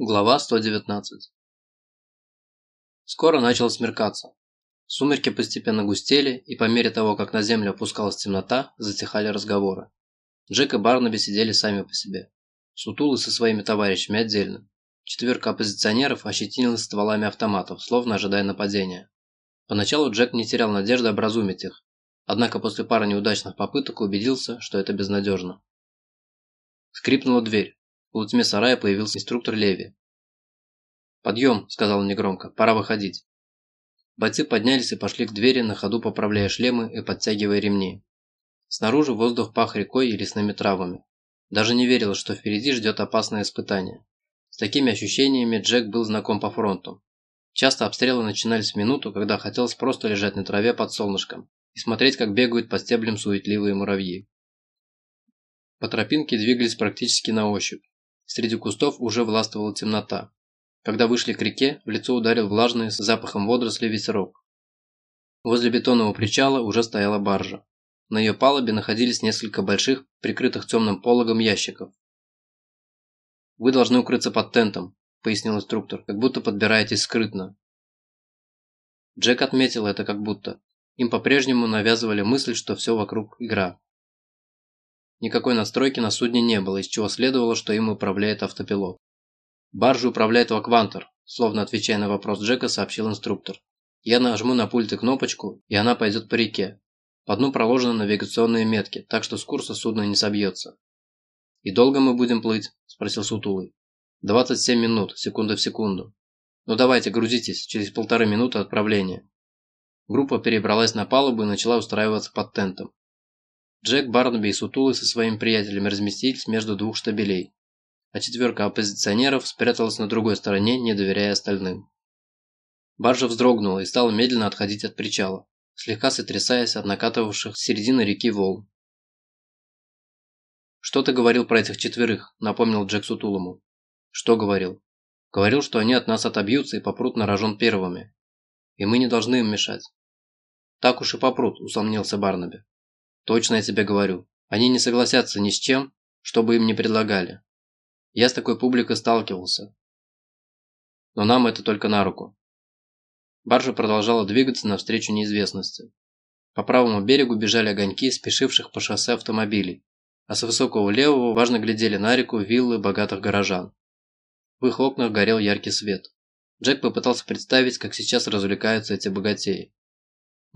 Глава 119 Скоро начало смеркаться. Сумерки постепенно густели, и по мере того, как на землю опускалась темнота, затихали разговоры. Джек и Барнаби сидели сами по себе. Сутулы со своими товарищами отдельно. Четверка оппозиционеров ощетинилась стволами автоматов, словно ожидая нападения. Поначалу Джек не терял надежды образумить их, однако после пары неудачных попыток убедился, что это безнадежно. Скрипнула дверь. Полутьме сарая появился инструктор Леви. «Подъем», – сказал он негромко, – «пора выходить». Бойцы поднялись и пошли к двери, на ходу поправляя шлемы и подтягивая ремни. Снаружи воздух пах рекой и лесными травами. Даже не верилось, что впереди ждет опасное испытание. С такими ощущениями Джек был знаком по фронту. Часто обстрелы начинались в минуту, когда хотелось просто лежать на траве под солнышком и смотреть, как бегают по стеблям суетливые муравьи. По тропинке двигались практически на ощупь. Среди кустов уже властвовала темнота. Когда вышли к реке, в лицо ударил влажный с запахом водорослей ветерок. Возле бетонного причала уже стояла баржа. На ее палубе находились несколько больших, прикрытых темным пологом ящиков. «Вы должны укрыться под тентом», – пояснил инструктор, – «как будто подбираетесь скрытно». Джек отметил это как будто. Им по-прежнему навязывали мысль, что все вокруг игра. Никакой настройки на судне не было, из чего следовало, что им управляет автопилот. «Баржу управляет Ваквантер», словно отвечая на вопрос Джека, сообщил инструктор. «Я нажму на пульте кнопочку, и она пойдет по реке. По дну проложены навигационные метки, так что с курса судно не собьется». «И долго мы будем плыть?» – спросил Сутулый. «27 минут, секунда в секунду». «Ну давайте, грузитесь, через полторы минуты отправления». Группа перебралась на палубу и начала устраиваться под тентом. Джек, Барнаби и Сутулы со своим приятелем разместились между двух штабелей, а четверка оппозиционеров спряталась на другой стороне, не доверяя остальным. Баржа вздрогнула и стала медленно отходить от причала, слегка сотрясаясь от накатывавших с середины реки волн. «Что ты говорил про этих четверых?» – напомнил Джек Сутулому. «Что говорил?» «Говорил, что они от нас отобьются и попрут на рожон первыми. И мы не должны им мешать». «Так уж и попрут», – усомнился Барнаби. Точно я тебе говорю. Они не согласятся ни с чем, что бы им ни предлагали. Я с такой публикой сталкивался. Но нам это только на руку. Баржа продолжала двигаться навстречу неизвестности. По правому берегу бежали огоньки спешивших по шоссе автомобилей, а с высокого левого важно глядели на реку виллы богатых горожан. В их окнах горел яркий свет. Джек попытался представить, как сейчас развлекаются эти богатеи.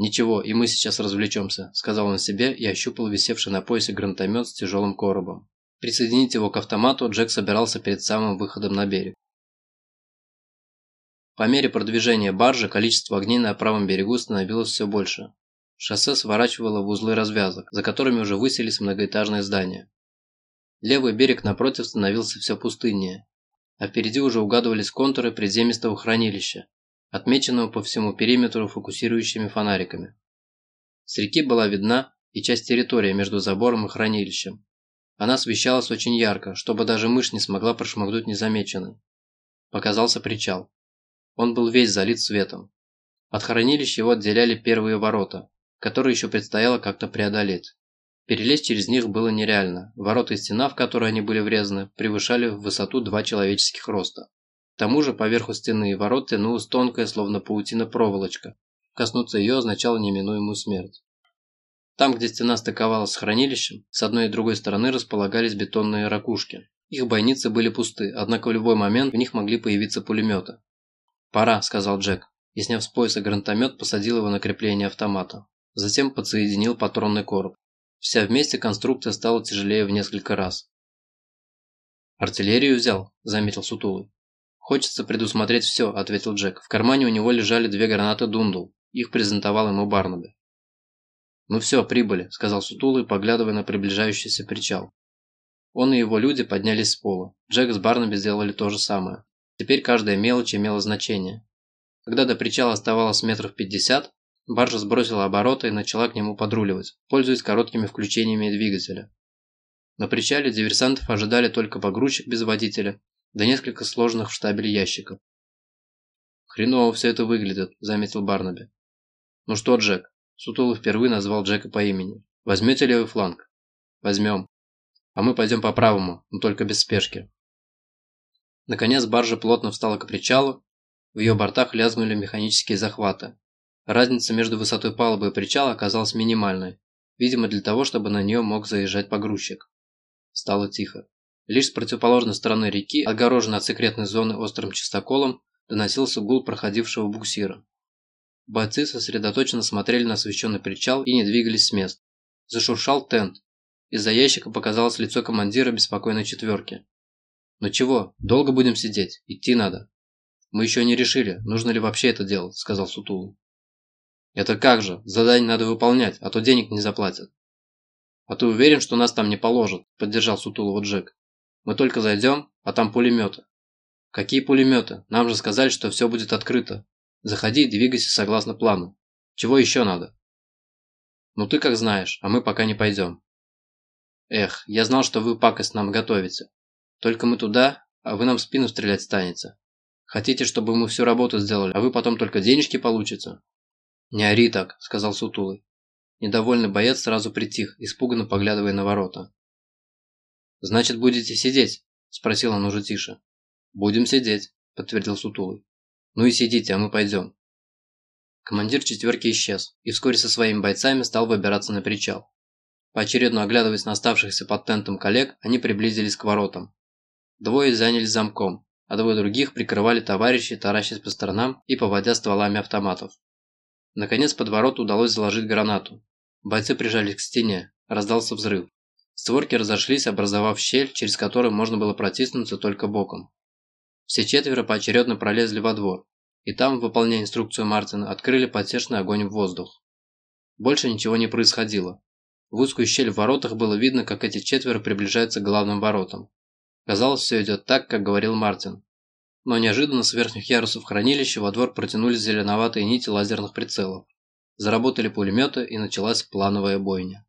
«Ничего, и мы сейчас развлечемся», – сказал он себе и ощупал висевший на поясе гранатомет с тяжелым коробом. Присоединить его к автомату Джек собирался перед самым выходом на берег. По мере продвижения баржи количество огней на правом берегу становилось все больше. Шоссе сворачивало в узлы развязок, за которыми уже высились многоэтажные здания. Левый берег напротив становился все пустыннее, а впереди уже угадывались контуры приземистого хранилища, отмеченного по всему периметру фокусирующими фонариками. С реки была видна и часть территории между забором и хранилищем. Она освещалась очень ярко, чтобы даже мышь не смогла прошмыгнуть незамеченной. Показался причал. Он был весь залит светом. От хранилища его отделяли первые ворота, которые еще предстояло как-то преодолеть. Перелезть через них было нереально. Ворота и стена, в которые они были врезаны, превышали в высоту два человеческих роста. К тому же поверху стены и ворот тянулась тонкая, словно паутина проволочка. Коснуться ее означало неминуемую смерть. Там, где стена стыковалась с хранилищем, с одной и другой стороны располагались бетонные ракушки. Их бойницы были пусты, однако в любой момент в них могли появиться пулеметы. «Пора», – сказал Джек, и, сняв с пояса гранатомет, посадил его на крепление автомата. Затем подсоединил патронный короб. Вся вместе конструкция стала тяжелее в несколько раз. «Артиллерию взял», – заметил Сутулый. «Хочется предусмотреть все», – ответил Джек. В кармане у него лежали две гранаты Дундул. Их презентовал ему Барнаби. «Ну все, прибыли», – сказал Сутулый, поглядывая на приближающийся причал. Он и его люди поднялись с пола. Джек с Барнаби сделали то же самое. Теперь каждая мелочь имела значение. Когда до причала оставалось метров пятьдесят, баржа сбросила обороты и начала к нему подруливать, пользуясь короткими включениями двигателя. На причале диверсантов ожидали только погрузчик без водителя да несколько сложных в штабеле ящиков. «Хреново все это выглядит», – заметил Барнаби. «Ну что, Джек?» – Сутулов впервые назвал Джека по имени. «Возьмете левый фланг?» «Возьмем. А мы пойдем по правому, но только без спешки». Наконец баржа плотно встала к причалу, в ее бортах лязгнули механические захваты. Разница между высотой палубы и причала оказалась минимальной, видимо для того, чтобы на нее мог заезжать погрузчик. Стало тихо. Лишь с противоположной стороны реки, отгороженной от секретной зоны острым чистоколом, доносился гул проходившего буксира. Бойцы сосредоточенно смотрели на освещенный причал и не двигались с мест. Зашуршал тент. Из-за ящика показалось лицо командира беспокойной четверки. «Ну чего, долго будем сидеть? Идти надо». «Мы еще не решили, нужно ли вообще это делать», – сказал Сутулый. «Это как же? Задание надо выполнять, а то денег не заплатят». «А ты уверен, что нас там не положат?» – поддержал Сутулова Джек. «Мы только зайдем, а там пулеметы». «Какие пулеметы? Нам же сказали, что все будет открыто. Заходи и двигайся согласно плану. Чего еще надо?» «Ну ты как знаешь, а мы пока не пойдем». «Эх, я знал, что вы пакость нам готовите. Только мы туда, а вы нам в спину стрелять станете. Хотите, чтобы мы всю работу сделали, а вы потом только денежки получите?» «Не ори так», – сказал Сутулый. Недовольный боец сразу притих, испуганно поглядывая на ворота. «Значит, будете сидеть?» – спросил он уже тише. «Будем сидеть», – подтвердил Сутулый. «Ну и сидите, а мы пойдем». Командир четверки исчез, и вскоре со своими бойцами стал выбираться на причал. Поочередно оглядываясь на оставшихся под тентом коллег, они приблизились к воротам. Двое занялись замком, а двое других прикрывали товарищей, таращась по сторонам и поводя стволами автоматов. Наконец под ворот удалось заложить гранату. Бойцы прижались к стене, раздался взрыв. Створки разошлись, образовав щель, через которую можно было протиснуться только боком. Все четверо поочередно пролезли во двор, и там, выполняя инструкцию Мартина, открыли потешный огонь в воздух. Больше ничего не происходило. В узкую щель в воротах было видно, как эти четверо приближаются к главным воротам. Казалось, все идет так, как говорил Мартин. Но неожиданно с верхних ярусов хранилища во двор протянулись зеленоватые нити лазерных прицелов. Заработали пулеметы и началась плановая бойня.